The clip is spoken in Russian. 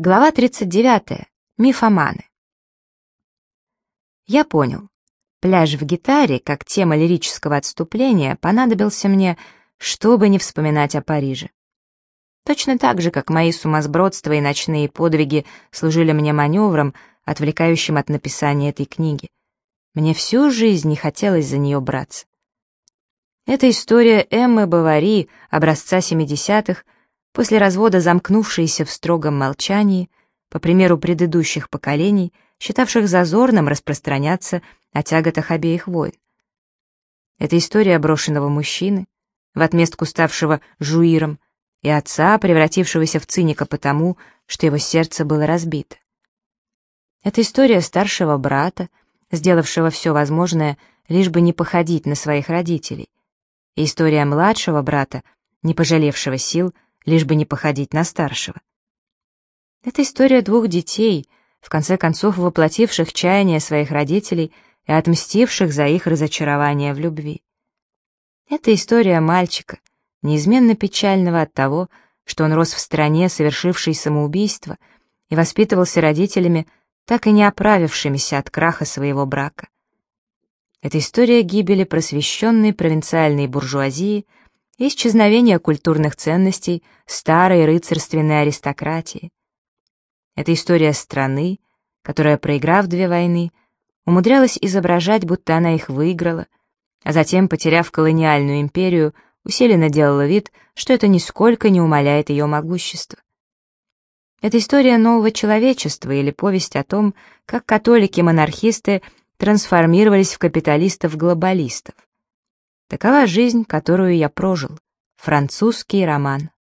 Глава 39. Мифоманы. Я понял. Пляж в гитаре, как тема лирического отступления, понадобился мне, чтобы не вспоминать о Париже. Точно так же, как мои сумасбродства и ночные подвиги служили мне маневром, отвлекающим от написания этой книги. Мне всю жизнь не хотелось за нее браться. Это история Эммы Бавари, образца 70-х, после развода замкнувшиеся в строгом молчании, по примеру предыдущих поколений, считавших зазорным распространяться о тяготах обеих войн. Это история брошенного мужчины, в отместку ставшего жуиром, и отца, превратившегося в циника потому, что его сердце было разбито. Это история старшего брата, сделавшего все возможное, лишь бы не походить на своих родителей, и история младшего брата, не пожалевшего сил, лишь бы не походить на старшего. Это история двух детей, в конце концов воплотивших чаяния своих родителей и отмстивших за их разочарование в любви. Это история мальчика, неизменно печального от того, что он рос в стране, совершившей самоубийство, и воспитывался родителями, так и не оправившимися от краха своего брака. Это история гибели просвещенной провинциальной буржуазии — исчезновение культурных ценностей старой рыцарственной аристократии. Это история страны, которая, проиграв две войны, умудрялась изображать, будто она их выиграла, а затем, потеряв колониальную империю, усиленно делала вид, что это нисколько не умаляет ее могущество. Это история нового человечества или повесть о том, как католики-монархисты трансформировались в капиталистов-глобалистов. Такова жизнь, которую я прожил. Французский роман.